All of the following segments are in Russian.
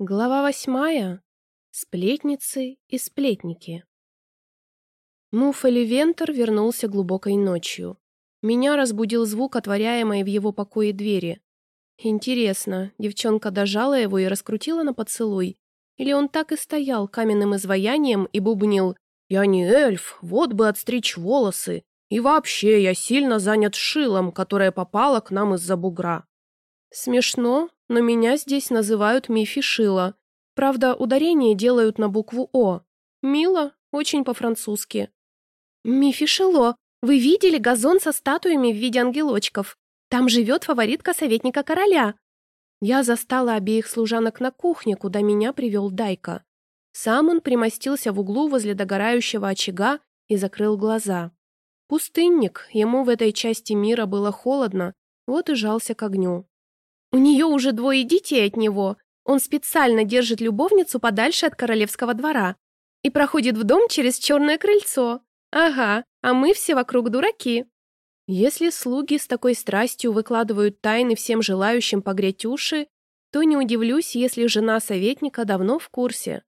Глава восьмая. Сплетницы и сплетники. Муффели Вентер вернулся глубокой ночью. Меня разбудил звук отворяемой в его покое двери. Интересно, девчонка дожала его и раскрутила на поцелуй? Или он так и стоял каменным изваянием и бубнил «Я не эльф, вот бы отстричь волосы, и вообще я сильно занят шилом, которое попало к нам из-за бугра». Смешно, но меня здесь называют Мифи Шила. Правда, ударение делают на букву «О». Мило, очень по-французски. «Мифи Шило, вы видели газон со статуями в виде ангелочков? Там живет фаворитка советника короля». Я застала обеих служанок на кухне, куда меня привел Дайка. Сам он примостился в углу возле догорающего очага и закрыл глаза. Пустынник, ему в этой части мира было холодно, вот и жался к огню. У нее уже двое детей от него. Он специально держит любовницу подальше от королевского двора и проходит в дом через черное крыльцо. Ага, а мы все вокруг дураки. Если слуги с такой страстью выкладывают тайны всем желающим погреть уши, то не удивлюсь, если жена советника давно в курсе.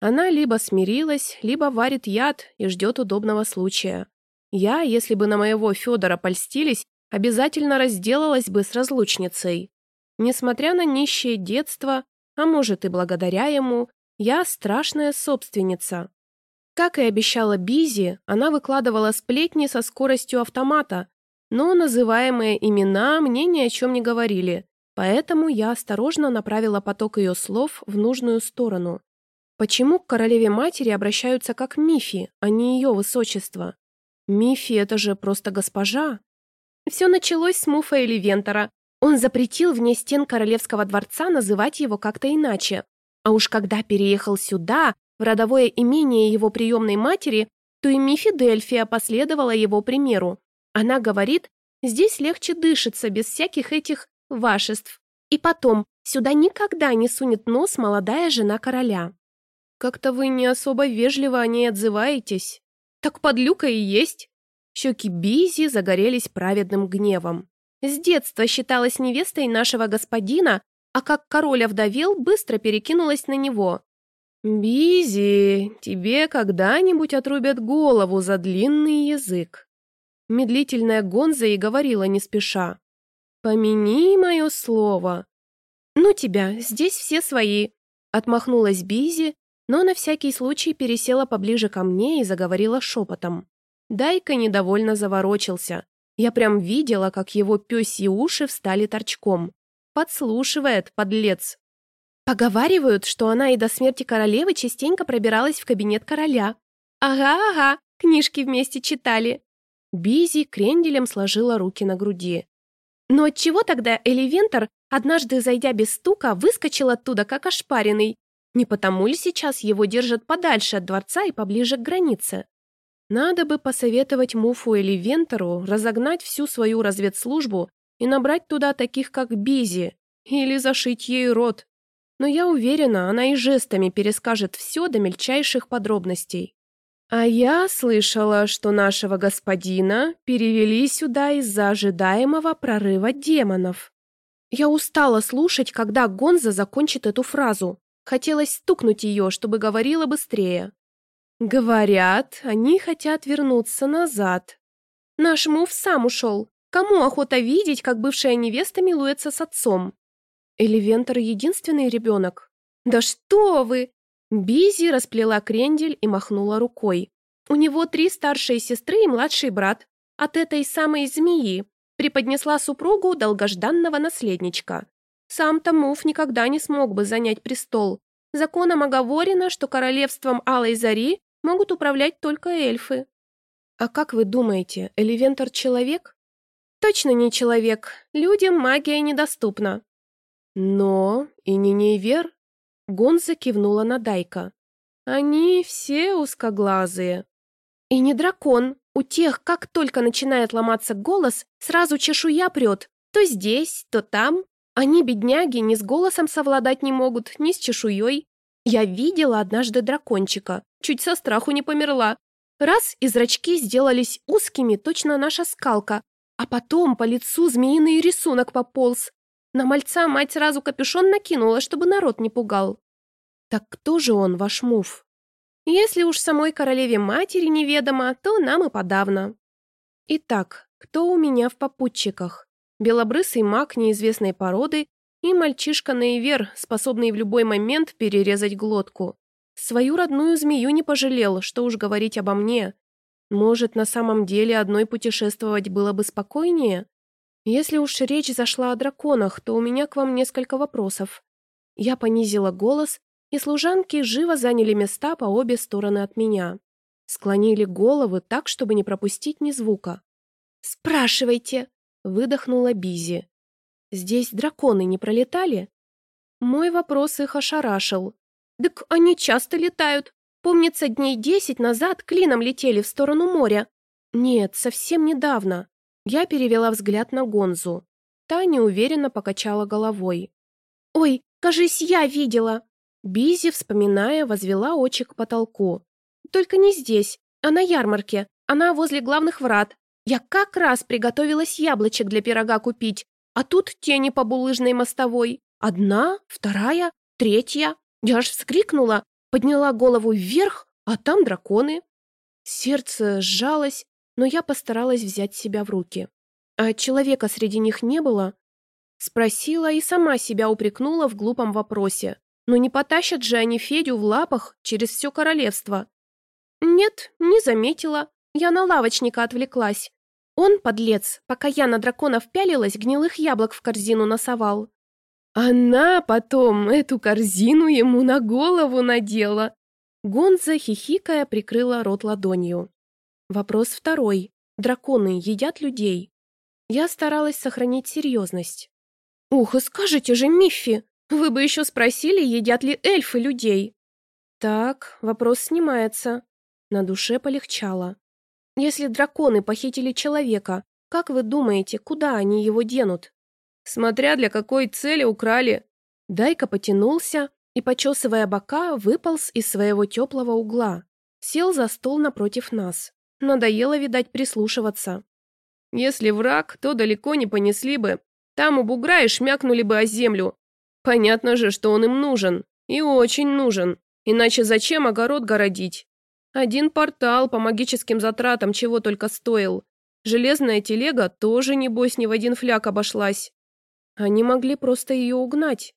Она либо смирилась, либо варит яд и ждет удобного случая. Я, если бы на моего Федора польстились, обязательно разделалась бы с разлучницей. Несмотря на нищее детство, а может и благодаря ему, я страшная собственница. Как и обещала Бизи, она выкладывала сплетни со скоростью автомата, но называемые имена мне ни о чем не говорили, поэтому я осторожно направила поток ее слов в нужную сторону. Почему к королеве-матери обращаются как Мифи, а не ее высочество? Мифи — это же просто госпожа. Все началось с Муфа или Вентора, он запретил вне стен королевского дворца называть его как-то иначе. А уж когда переехал сюда, в родовое имение его приемной матери, то и Мифидельфия последовала его примеру. Она говорит, здесь легче дышится, без всяких этих вашеств. И потом, сюда никогда не сунет нос молодая жена короля. Как-то вы не особо вежливо о ней отзываетесь. Так подлюка и есть. Щеки Бизи загорелись праведным гневом. С детства считалась невестой нашего господина, а как король овдовел, быстро перекинулась на него. «Бизи, тебе когда-нибудь отрубят голову за длинный язык». Медлительная Гонза и говорила не спеша. «Помяни мое слово». «Ну тебя, здесь все свои», — отмахнулась Бизи, но на всякий случай пересела поближе ко мне и заговорила шепотом. Дайка недовольно заворочился. Я прям видела, как его пёсьи уши встали торчком. Подслушивает, подлец. Поговаривают, что она и до смерти королевы частенько пробиралась в кабинет короля. Ага-ага, книжки вместе читали. Бизи кренделем сложила руки на груди. Но отчего тогда Эливентор, однажды зайдя без стука, выскочил оттуда как ошпаренный? Не потому ли сейчас его держат подальше от дворца и поближе к границе? Надо бы посоветовать Муфу или Вентору разогнать всю свою разведслужбу и набрать туда таких, как Бизи, или зашить ей рот. Но я уверена, она и жестами перескажет все до мельчайших подробностей. А я слышала, что нашего господина перевели сюда из-за ожидаемого прорыва демонов. Я устала слушать, когда Гонза закончит эту фразу. Хотелось стукнуть ее, чтобы говорила быстрее. Говорят, они хотят вернуться назад. Наш мув сам ушел. Кому охота видеть, как бывшая невеста милуется с отцом? Эливентор единственный ребенок. Да что вы! Бизи расплела крендель и махнула рукой. У него три старшие сестры и младший брат. От этой самой змеи преподнесла супругу долгожданного наследничка. Сам-то Муф никогда не смог бы занять престол. Законом оговорено, что королевством Алой Зари могут управлять только эльфы. А как вы думаете, Эливентор человек? Точно не человек. Людям магия недоступна. Но и не Нейвер? Гонза кивнула на Дайка. Они все узкоглазые. И не дракон. У тех, как только начинает ломаться голос, сразу чешуя прет. То здесь, то там. Они, бедняги, ни с голосом совладать не могут, ни с чешуей. Я видела однажды дракончика, чуть со страху не померла. Раз и зрачки сделались узкими, точно наша скалка, а потом по лицу змеиный рисунок пополз. На мальца мать сразу капюшон накинула, чтобы народ не пугал. Так кто же он, ваш мув? Если уж самой королеве-матери неведомо, то нам и подавно. Итак, кто у меня в попутчиках? Белобрысый маг неизвестной породы и мальчишка Нейвер, способный в любой момент перерезать глотку. Свою родную змею не пожалел, что уж говорить обо мне. Может, на самом деле одной путешествовать было бы спокойнее? Если уж речь зашла о драконах, то у меня к вам несколько вопросов. Я понизила голос, и служанки живо заняли места по обе стороны от меня. Склонили головы так, чтобы не пропустить ни звука. «Спрашивайте!» — выдохнула Бизи. «Здесь драконы не пролетали?» Мой вопрос их ошарашил. «Так они часто летают. Помнится, дней десять назад клином летели в сторону моря. Нет, совсем недавно. Я перевела взгляд на Гонзу. Та неуверенно покачала головой. «Ой, кажись, я видела!» Бизи, вспоминая, возвела очи к потолку. «Только не здесь, а на ярмарке. Она возле главных врат. Я как раз приготовилась яблочек для пирога купить, а тут тени по булыжной мостовой. Одна, вторая, третья. Я аж вскрикнула, подняла голову вверх, а там драконы. Сердце сжалось, но я постаралась взять себя в руки. А человека среди них не было? Спросила и сама себя упрекнула в глупом вопросе. Но не потащат же они Федю в лапах через все королевство. Нет, не заметила. Я на лавочника отвлеклась. Он, подлец, пока я на драконов пялилась, гнилых яблок в корзину носовал. Она потом эту корзину ему на голову надела. Гонза, хихикая, прикрыла рот ладонью. Вопрос второй. Драконы едят людей? Я старалась сохранить серьезность. «Ух, и скажите же, Миффи, вы бы еще спросили, едят ли эльфы людей?» «Так, вопрос снимается». На душе полегчало. «Если драконы похитили человека, как вы думаете, куда они его денут?» Смотря для какой цели украли. Дайка потянулся и, почесывая бока, выполз из своего теплого угла. Сел за стол напротив нас. Надоело, видать, прислушиваться. Если враг, то далеко не понесли бы. Там у бугра и шмякнули бы о землю. Понятно же, что он им нужен. И очень нужен. Иначе зачем огород городить? Один портал по магическим затратам чего только стоил. Железная телега тоже, небось, не в один фляг обошлась. Они могли просто ее угнать.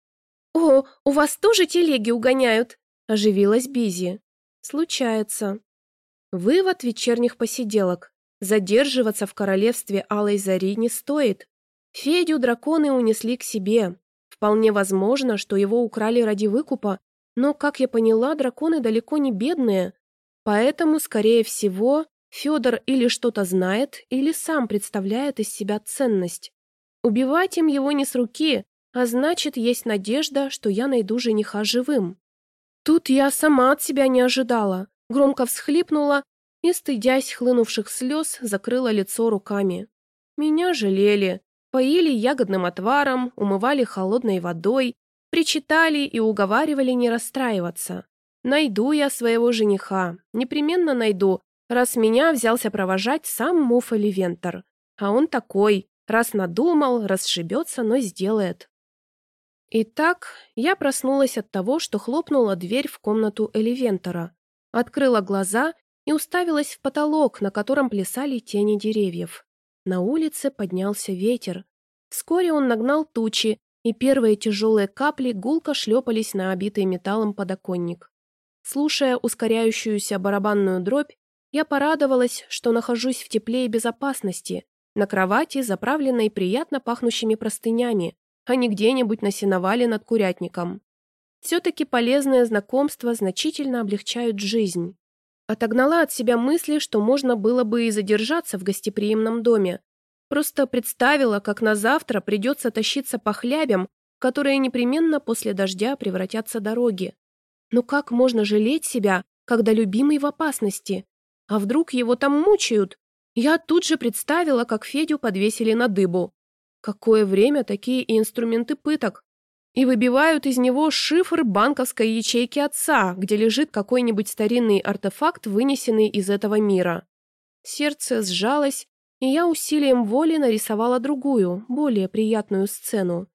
«О, у вас тоже телеги угоняют?» – оживилась Бизи. «Случается». Вывод вечерних посиделок. Задерживаться в королевстве Алой Зари не стоит. Федю драконы унесли к себе. Вполне возможно, что его украли ради выкупа, но, как я поняла, драконы далеко не бедные. Поэтому, скорее всего, Федор или что-то знает, или сам представляет из себя ценность. Убивать им его не с руки, а значит, есть надежда, что я найду жениха живым. Тут я сама от себя не ожидала, громко всхлипнула и, стыдясь хлынувших слез, закрыла лицо руками. Меня жалели, поили ягодным отваром, умывали холодной водой, причитали и уговаривали не расстраиваться. Найду я своего жениха, непременно найду, раз меня взялся провожать сам Муфа Левентор. А он такой, Раз надумал, расшибется, но сделает. Итак, я проснулась от того, что хлопнула дверь в комнату Эливентора. Открыла глаза и уставилась в потолок, на котором плясали тени деревьев. На улице поднялся ветер. Вскоре он нагнал тучи, и первые тяжелые капли гулко шлепались на обитый металлом подоконник. Слушая ускоряющуюся барабанную дробь, я порадовалась, что нахожусь в тепле и безопасности, на кровати, заправленной приятно пахнущими простынями, а не где-нибудь на сеновале над курятником. Все-таки полезные знакомства значительно облегчают жизнь. Отогнала от себя мысли, что можно было бы и задержаться в гостеприимном доме. Просто представила, как на завтра придется тащиться по хлябям, которые непременно после дождя превратятся дороги. Но как можно жалеть себя, когда любимый в опасности? А вдруг его там мучают, я тут же представила, как Федю подвесили на дыбу. Какое время такие инструменты пыток. И выбивают из него шифр банковской ячейки отца, где лежит какой-нибудь старинный артефакт, вынесенный из этого мира. Сердце сжалось, и я усилием воли нарисовала другую, более приятную сцену.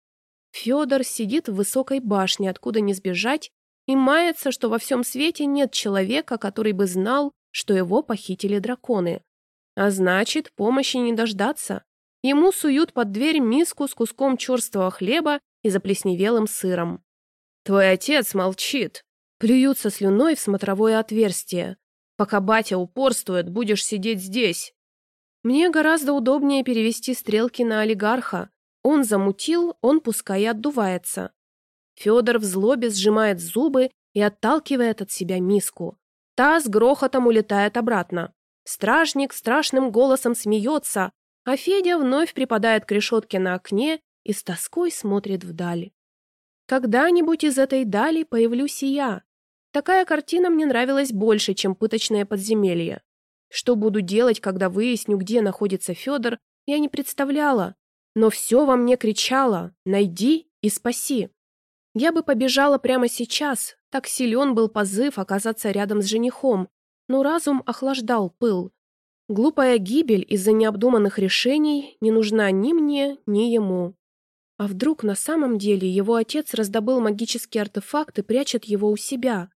Федор сидит в высокой башне, откуда не сбежать, и мается, что во всем свете нет человека, который бы знал, что его похитили драконы. А значит, помощи не дождаться. Ему суют под дверь миску с куском черствого хлеба и заплесневелым сыром. «Твой отец молчит», плюются слюной в смотровое отверстие. «Пока батя упорствует, будешь сидеть здесь». Мне гораздо удобнее перевести стрелки на олигарха. Он замутил, он пускай и отдувается. Федор в злобе сжимает зубы и отталкивает от себя миску. Та с грохотом улетает обратно. Стражник страшным голосом смеется, а Федя вновь припадает к решетке на окне и с тоской смотрит вдаль. Когда-нибудь из этой дали появлюсь и я. Такая картина мне нравилась больше, чем пыточное подземелье. Что буду делать, когда выясню, где находится Федор, я не представляла. Но все во мне кричало «Найди и спаси». Я бы побежала прямо сейчас, так силен был позыв оказаться рядом с женихом, но разум охлаждал пыл. Глупая гибель из-за необдуманных решений не нужна ни мне, ни ему. А вдруг на самом деле его отец раздобыл магический артефакт и прячет его у себя?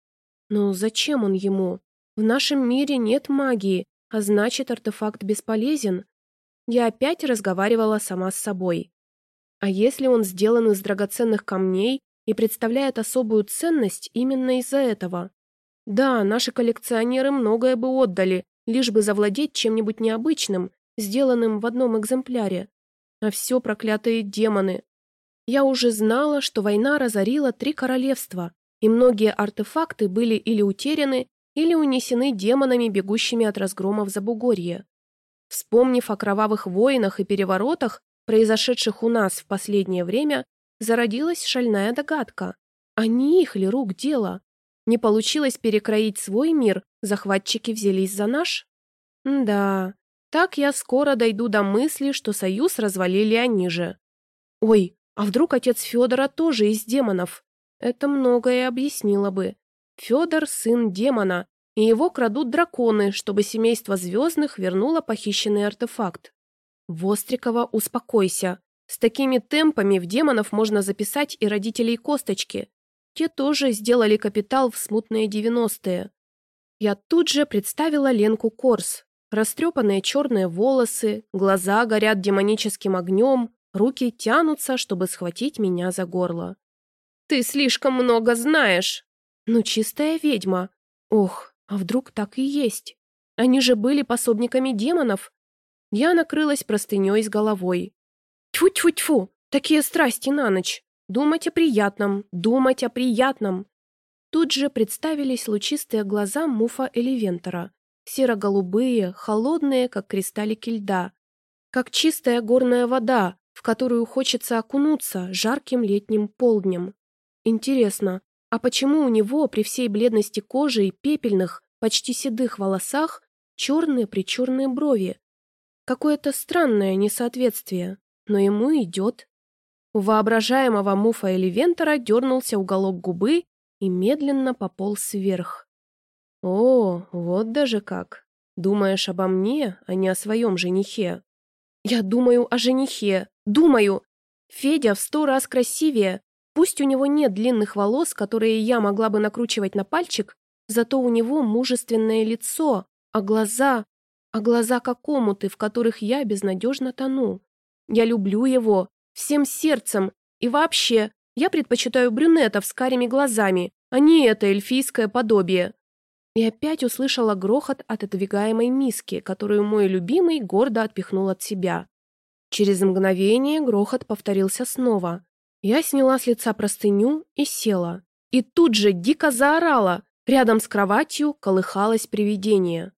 Но зачем он ему? В нашем мире нет магии, а значит, артефакт бесполезен. Я опять разговаривала сама с собой. А если он сделан из драгоценных камней и представляет особую ценность именно из-за этого. Да, наши коллекционеры многое бы отдали, лишь бы завладеть чем-нибудь необычным, сделанным в одном экземпляре. А все проклятые демоны. Я уже знала, что война разорила три королевства, и многие артефакты были или утеряны, или унесены демонами, бегущими от разгрома в Забугорье. Вспомнив о кровавых войнах и переворотах, произошедших у нас в последнее время, зародилась шальная догадка. А не их ли рук дело? Не получилось перекроить свой мир, захватчики взялись за наш? да, так я скоро дойду до мысли, что союз развалили они же. Ой, а вдруг отец Федора тоже из демонов? Это многое объяснило бы. Федор – сын демона, и его крадут драконы, чтобы семейство Звездных вернуло похищенный артефакт. Вострикова, успокойся. С такими темпами в демонов можно записать и родителей Косточки. Те тоже сделали капитал в смутные девяностые. Я тут же представила Ленку Корс. Растрепанные черные волосы, глаза горят демоническим огнем, руки тянутся, чтобы схватить меня за горло. «Ты слишком много знаешь!» «Ну, чистая ведьма! Ох, а вдруг так и есть? Они же были пособниками демонов!» Я накрылась простыней с головой. Тьфу-тьфу-тьфу, такие страсти на ночь. Думать о приятном, думать о приятном. Тут же представились лучистые глаза Муфа Эливентора, серо-голубые, холодные, как кристаллики льда, как чистая горная вода, в которую хочется окунуться жарким летним полднем. Интересно, а почему у него при всей бледности кожи и пепельных, почти седых волосах черные-причерные брови? Какое-то странное несоответствие но ему идет. У воображаемого Муфа или дернулся уголок губы и медленно пополз вверх. «О, вот даже как! Думаешь обо мне, а не о своем женихе?» «Я думаю о женихе! Думаю! Федя в сто раз красивее! Пусть у него нет длинных волос, которые я могла бы накручивать на пальчик, зато у него мужественное лицо, а глаза... А глаза как омуты, в которых я безнадежно тону. Я люблю его, всем сердцем, и вообще, я предпочитаю брюнетов с карими глазами, а не это эльфийское подобие. И опять услышала грохот от отодвигаемой миски, которую мой любимый гордо отпихнул от себя. Через мгновение грохот повторился снова. Я сняла с лица простыню и села. И тут же дико заорала. Рядом с кроватью колыхалось привидение.